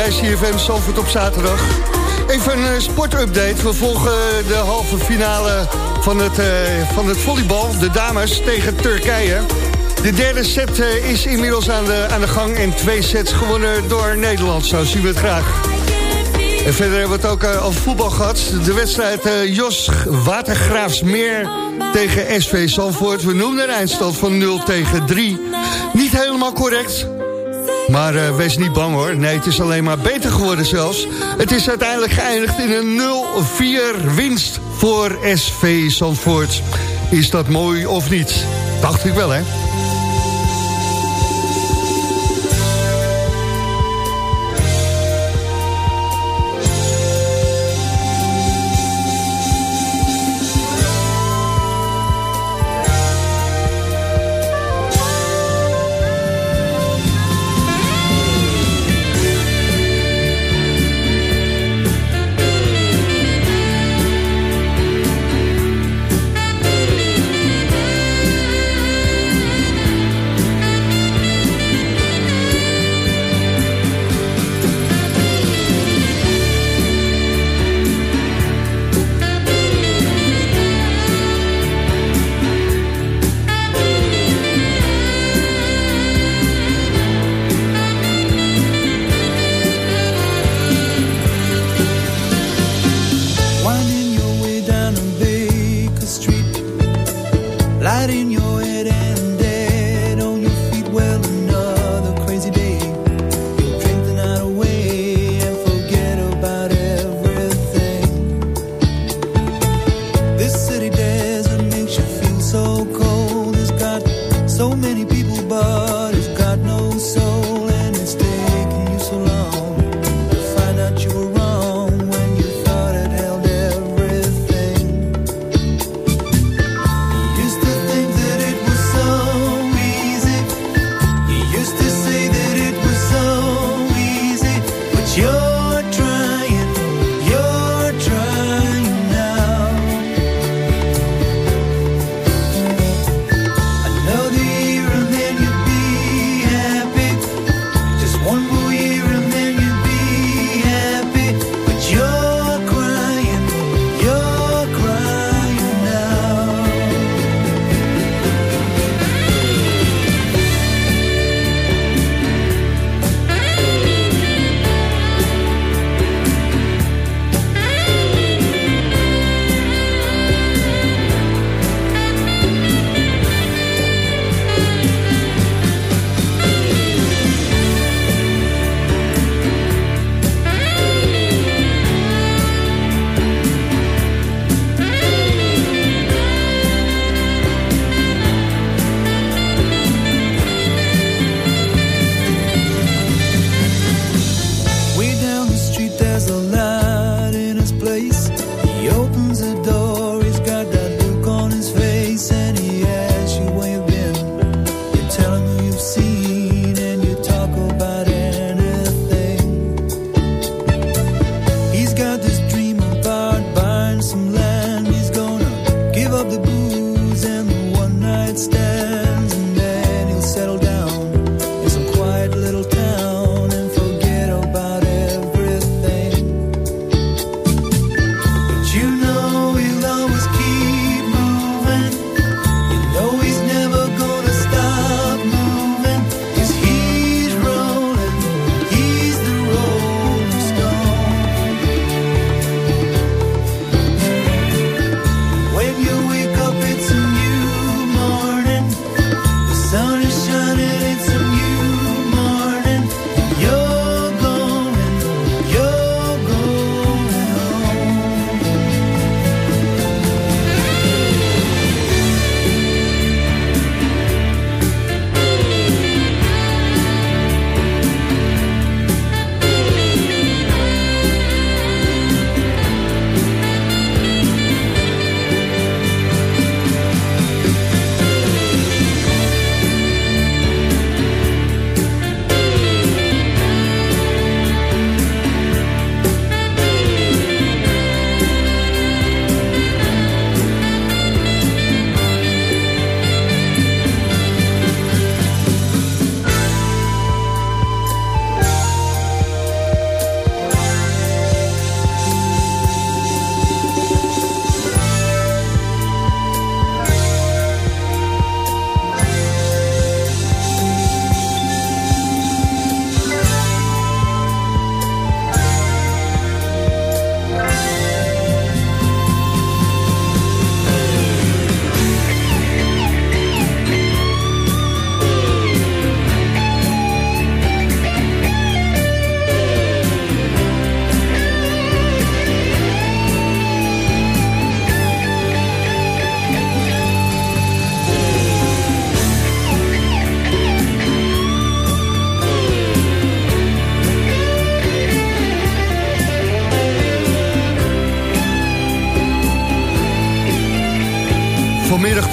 bij CFM op zaterdag. Even een eh, sportupdate. We volgen eh, de halve finale van het, eh, van het volleybal. De dames tegen Turkije. De derde set is inmiddels aan de, aan de gang. En twee sets gewonnen door Nederland. Zo zien we het graag. En verder hebben we het ook al voetbal gehad. De wedstrijd Jos Watergraafsmeer tegen SV Zandvoort. We noemden een eindstand van 0 tegen 3. Niet helemaal correct, maar eh, wees niet bang hoor. Nee, het is alleen maar beter geworden zelfs. Het is uiteindelijk geëindigd in een 0-4 winst voor SV Zandvoort. Is dat mooi of niet? Dacht ik wel, hè?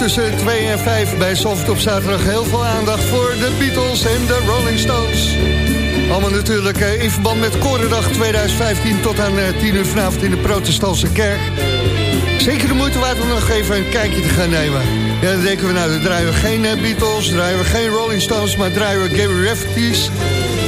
Tussen 2 en 5 bij Soft op zaterdag heel veel aandacht voor de Beatles en de Rolling Stones. Allemaal natuurlijk eh, in verband met Korendag 2015 tot aan eh, 10 uur vanavond in de protestantse kerk. Zeker de moeite waard om nog even een kijkje te gaan nemen. Ja, dan denken we nou, dan draaien we geen eh, Beatles, draaien we geen Rolling Stones, maar draaien we Gary Rafferty's.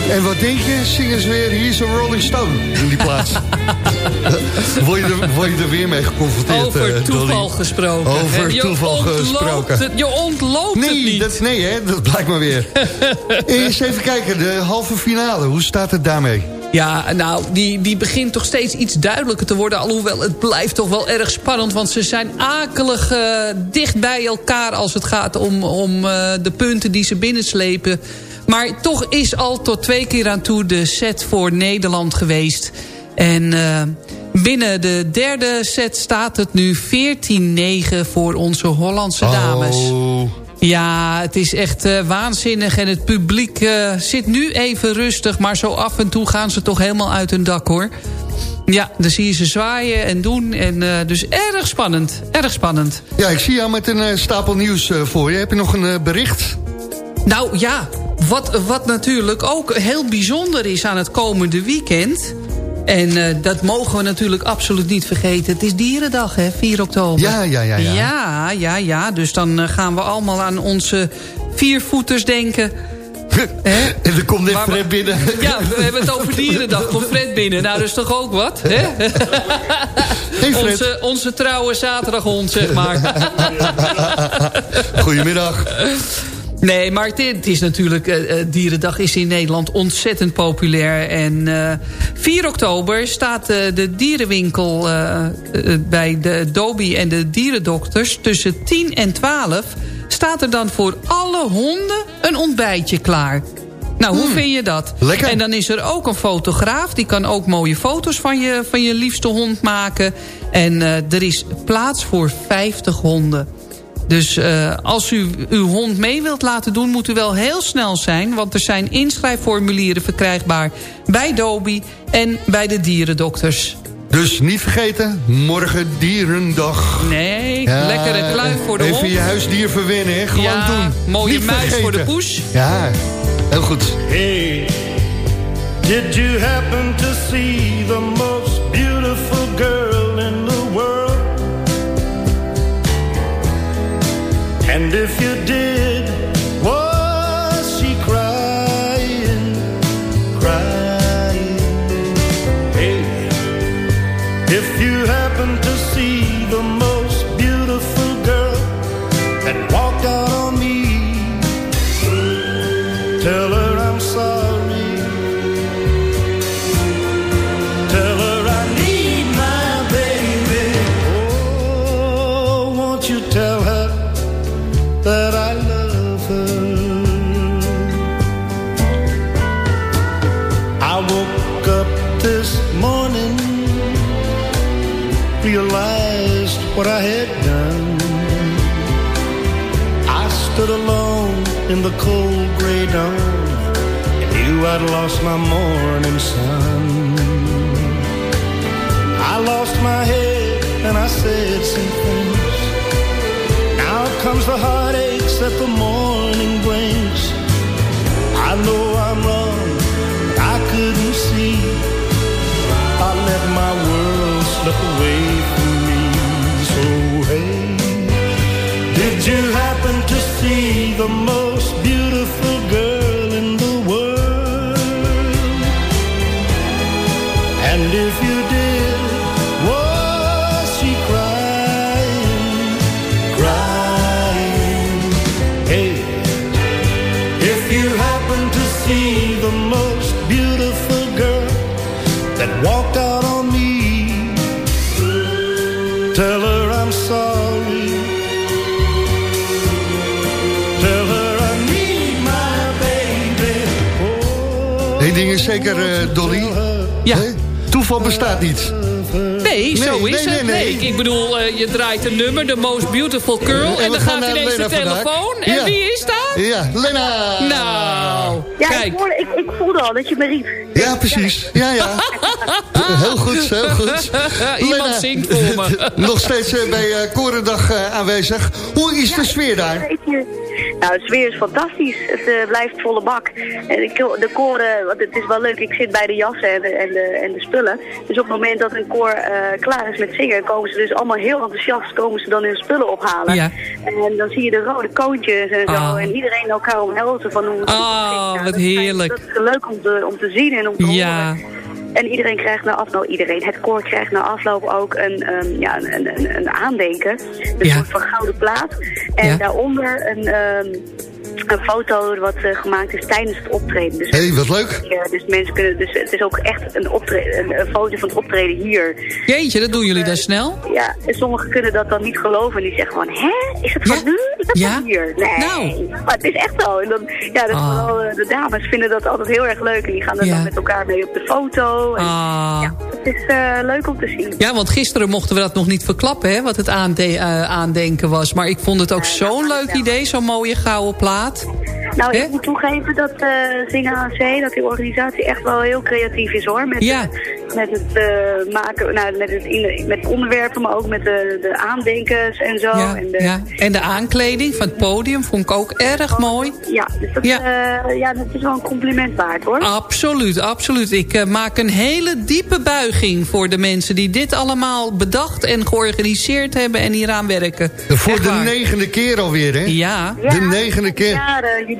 En wat denk je? Zingen ze weer, hier is een Rolling Stone in die plaats. word, je er, word je er weer mee geconfronteerd, Over eh, toeval gesproken. Over? Je toeval gesproken. Het, je ontloopt het Nee, niet. dat, nee hè, dat blijkt maar weer. Eens even kijken, de halve finale, hoe staat het daarmee? Ja, nou, die, die begint toch steeds iets duidelijker te worden. Alhoewel, het blijft toch wel erg spannend. Want ze zijn akelig eh, dicht bij elkaar als het gaat om, om eh, de punten die ze binnenslepen. Maar toch is al tot twee keer aan toe de set voor Nederland geweest. En eh, binnen de derde set staat het nu 14-9 voor onze Hollandse dames. Oh, Ja, het is echt eh, waanzinnig. En het publiek eh, zit nu even rustig. Maar zo af en toe gaan ze toch helemaal uit hun dak, hoor. Ja, dan zie je ze zwaaien en doen. En, dus erg spannend. Erg spannend. Ja, ik zie jou met een stapel nieuws voor je. Heb je nog een bericht? Nou ja, wat, wat natuurlijk ook heel bijzonder is aan het komende weekend... En eh, dat mogen we natuurlijk absoluut niet vergeten. Het is Dierendag, hè, 4 oktober. Ja, ja, ja, ja. Ja, ja, ja. Dus dan eh, gaan we allemaal aan onze viervoeters denken. Hè? En er komt net Maar Fred binnen. Ja, we hebben het over Dierendag. Komt Fred binnen. Nou, dat is toch ook wat, hè? Hey Onze, onze trouwe zaterdaghond, zeg maar. goedemiddag. Nee, maar het, het is natuurlijk... eh, eh, Dierendag is in Nederland ontzettend populair. En eh 4 oktober staat de dierenwinkel bij de Dobie en de dierendokters... tussen 10 en 12 staat er dan voor alle honden een ontbijtje klaar. Nou, hoe vind je dat? lekker. En dan is er ook een fotograaf. Die kan ook mooie foto's van je, van je liefste hond maken. En er is plaats voor 50 honden. Dus eh, als u uw hond mee wilt laten doen, moet u wel heel snel zijn. Want er zijn inschrijfformulieren verkrijgbaar bij Dobie en bij de dierendokters. Dus niet vergeten, morgen dierendag. Nee, Ja, lekkere kluif voor de even hond. je huisdier verwennen, hè? Gewoon Ja, doen. mooie Niet muis vergeten. voor de poes. Ja, heel goed. Hey, did you happen to see the most beautiful girl And if you did, cold gray dawn and knew I'd lost my morning sun. I lost my head and I said some things. Now comes the heartaches that the morning brings. I know I'm wrong, but I couldn't see. I let my world slip away from me. So hey. Did you happen to see the most beautiful girl Is zeker, eh, Dolly. Ja. Toeval bestaat niet. Nee, zo Nee, is nee, het. nee, nee. Ik, ik bedoel, eh, je draait een nummer, The Most Beautiful Girl... en, dan gaat naar ineens de telefoon. En Ja. wie is dat? Ja, Lena. Nou, Ja, Kijk. Ik, hoorde, ik, ik voelde al dat je me riep. Ja, precies. Ja, ja. Heel goed, heel goed. Iemand Lena, zingt voor me. Nog steeds eh, bij eh, Korendag eh, aanwezig. Hoe is de sfeer daar? Nou, de sfeer is fantastisch. Het eh, blijft volle bak. En de, de koren, want het is wel leuk, ik zit bij de jassen en de, en de, en de spullen. Dus op het moment dat een koor eh, klaar is met zingen, komen ze dus allemaal heel enthousiast, komen ze dan hun spullen ophalen. Ja. En dan zie je de rode koontjes en zo. Ah. En iedereen elkaar omhelzen van hoe het. Nou, wat heerlijk. Dat is leuk om te, om te zien en om te Ja. horen. En iedereen krijgt na afloop, iedereen, het koor krijgt na afloop ook een, ehm, ja, een, een, een, een aandenken. Een Ja. soort van gouden plaat. En Ja. daaronder een, ehm, een foto wat eh, gemaakt is tijdens het optreden. Dus, Hé, wat leuk. ja, dus mensen kunnen, dus het is ook echt een, optreden, een, een foto van het optreden hier. Jeetje, dat doen jullie dan snel? Ja, en sommigen kunnen dat dan niet geloven. En die zeggen van, hè? Is het van Ja? nu? Is dat Ja? van hier? Nee. Nou. Maar het is echt zo. En dan, ja, dat Ah. vooral eh, de dames vinden dat altijd heel erg leuk. En die gaan er Ja. dan met elkaar mee op de foto. En, Ah. Ja, het is eh, leuk om te zien. Ja, want gisteren mochten we dat nog niet verklappen, hè, wat het aande eh, aandenken was. Maar ik vond het ook zo'n leuk idee, zo'n mooie gouden plaat. plaat Nou, ik moet toegeven dat eh Zingen AC, dat die organisatie echt wel heel creatief is hoor. Met, Ja. met het eh, maken, nou, met het, in, met onderwerpen, maar ook met de, de aandenkens en zo. Ja, en, de, ja. en de aankleding van het podium vond ik ook erg mooi. ja, dus dat, Ja. ja. ja, dat is wel een compliment waard hoor. Absoluut, absoluut. Ik eh, maak een hele diepe buiging voor de mensen die dit allemaal bedacht en georganiseerd hebben en hieraan werken. Voor de negende keer alweer, hè? Ja, De negende keer.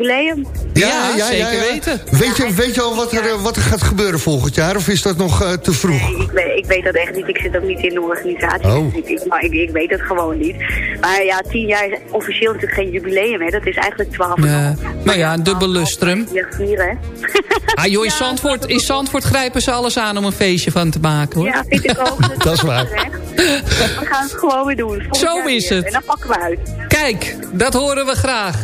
Ja, jubileum. Ja, zeker weten. Weet je, weet je al wat er, wat er gaat gebeuren volgend jaar? Of is dat nog eh, te vroeg? Nee, ik weet, ik weet dat echt niet. Ik zit ook niet in de organisatie. Oh. Dus ik, maar ik, ik weet het gewoon niet. Maar ja, tien jaar is officieel natuurlijk geen jubileum. Hè. Dat is eigenlijk twaalf. Ja. Maar ja, een dubbel lustrum. Ja, hè. Ah joh, in Zandvoort, in Zandvoort grijpen ze alles aan om een feestje van te maken hoor. Ja, vind ik ook. Dat is waar. We gaan het gewoon weer doen. Zo is het. En dan pakken we uit. Kijk, dat horen we graag.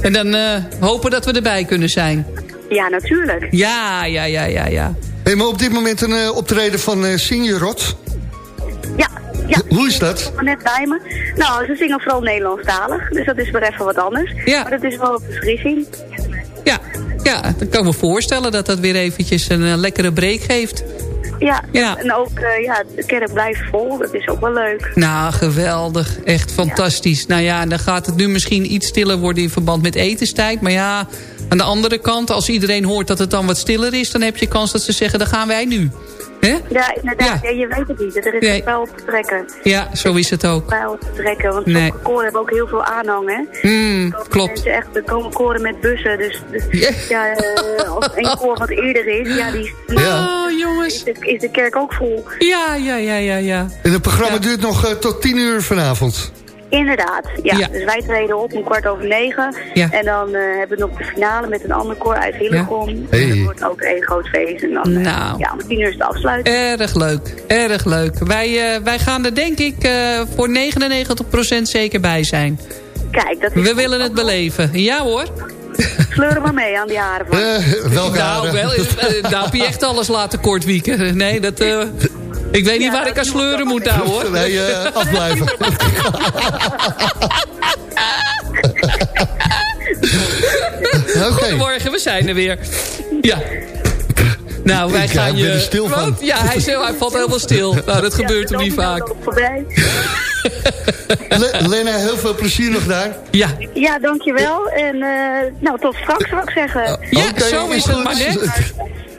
En dan eh, hopen dat we erbij kunnen zijn. Ja, natuurlijk. Ja, ja, ja, ja, ja. Hey, maar op dit moment een eh, optreden van eh Signorot. Ja, ja. Hoe is dat? Net bij me. Nou, ze zingen vooral Nederlandstalig. Dus dat is weer even wat anders. Ja. Maar dat is wel een verfrissing. Ja, ja, dan kan ik me voorstellen dat dat weer eventjes een eh, lekkere break geeft. Ja, Ja. en ook uh, ja, de kerk blijft vol. Dat is ook wel leuk. Nou, geweldig. Echt fantastisch. Nou ja, dan gaat het nu misschien iets stiller worden in verband met etenstijd. Maar ja, aan de andere kant, als iedereen hoort dat het dan wat stiller is... dan heb je kans dat ze zeggen, dan gaan wij nu. Hè? Ja, inderdaad. Ja. Ja. je weet het niet. Er is Nee. wel op te trekken. Ja, zo is het ook. Wel op te trekken. Want Nee. koren hebben ook heel veel aanhang, hè. Er klopt. mensen Echt, er komen koren met bussen. Dus, dus Ja. ja, eh, als één koor wat eerder is, ja, die, die Ja. Oh, jongens. is, de, is de kerk ook vol. Ja, ja, ja, ja, ja. En het programma Ja. duurt nog eh, tot tien uur vanavond. Inderdaad, ja. Ja. Dus wij treden op om kwart over negen. Ja. En dan eh, hebben we nog de finale met een ander koor uit Hillegom. Hey. En dat wordt ook één groot feest. En dan, eh, Nou. ja, om tien uur is de afsluiting. Erg leuk, erg leuk. Wij, eh, wij gaan er denk ik eh, voor 99% zeker bij zijn. Kijk, dat is We willen het beleven. Ja hoor. Sleuren maar mee aan die haren van. Welke Nou, haren? wel, nou heb je echt alles laten kortwieken. Nee, dat... eh, ik weet niet waar ik aan sleuren moet houden hoor. Nee, eh, afblijven. Oké. Goedemorgen, we zijn er weer. Ja. Nou, wij Ik, gaan ja, ik ben je... er stil van. Ja, hij, is heel- hij valt helemaal stil. Nou, dat gebeurt Ja, hem niet vaak. Voorbij. Le- Lena, heel veel plezier nog daar. Ja, Ja, dankjewel. En eh, nou, tot straks zou ik zeggen. ja zo is het maar net.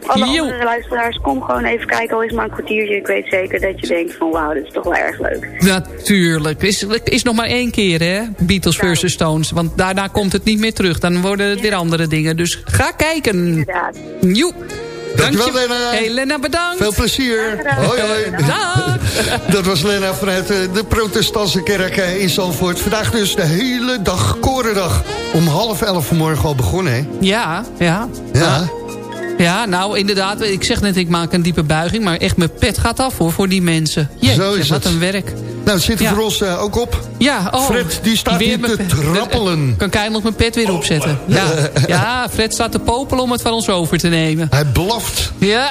Alle andere luisteraars, kom gewoon even kijken. Al is het maar een kwartiertje. Ik weet zeker dat je denkt van wauw, dit is toch wel erg leuk. Natuurlijk. Is, is nog maar één keer, hè? Beatles versus Stones. Want daarna komt het niet meer terug. Dan worden het weer andere dingen. Dus ga kijken. Inderdaad. Joep. Dankjewel, Dank je- Lena. Hey, Lena, bedankt. Veel plezier. Hoi, hoi. Dag. Dat was Lena vanuit eh, de protestantse kerk eh, in Zandvoort. Vandaag dus de hele dag Korendag. Om half elf vanmorgen al begonnen, hè? Ja, ja. Ja. Ja, nou inderdaad. Ik zeg net, ik maak een diepe buiging. Maar echt, mijn pet gaat af hoor, voor die mensen. Jeetje, Zo is wat het. een werk. Nou, het zit er Ja. voor ons eh, ook op. Ja, oh. Fred, die staat weer hier te trappelen. Kan ik eindelijk mijn pet weer opzetten. Ja. ja, Fred staat te popelen om het van ons over te nemen. Hij blaft. Ja.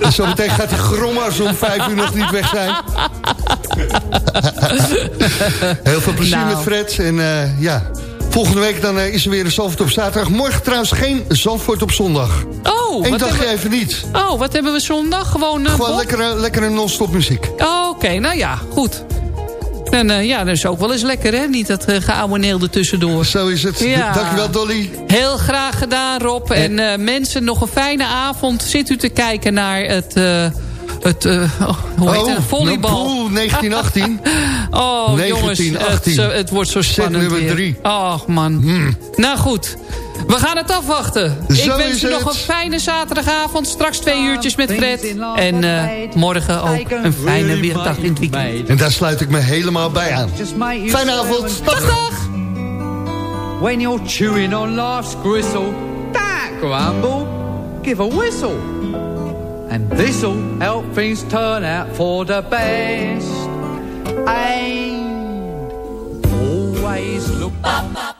En zometeen gaat hij grommen als om vijf uur nog niet weg zijn. Heel veel plezier Nou. met Fred. En eh, ja, Volgende week dan eh, is er weer een Zandvoort op zaterdag. Morgen trouwens geen Zandvoort op zondag. Oh, Eén dagje hebben, even niet. oh, wat hebben we zondag? Gewoon, eh, Gewoon lekkere, lekkere non-stop muziek. Oh, Oké, nou ja, goed. En eh, ja, dat is ook wel eens lekker, hè? Niet dat uh, geouweneelde tussendoor. Zo is het. Ja. Dankjewel, Dolly. Heel graag gedaan, Rob. En mensen, nog een fijne avond. Zit u te kijken naar het... eh, het uh, hoe heet Oh, het? Volleybal. Pool 1918. oh, jongens. 1918. Het, het wordt zo spannend nummer weer. drie. Hmm. Oh, man. Nou goed. We gaan het afwachten. Zo Ik wens u nog een fijne zaterdagavond. Straks twee uurtjes met Fred. En eh, morgen ook een fijne weerdag in het weekend. En daar sluit ik me helemaal bij aan. Fijne avond. Dag, dag. When you're chewing on life's gristle, that grumble, give a whistle. And this'll help things turn out for the best. And always look I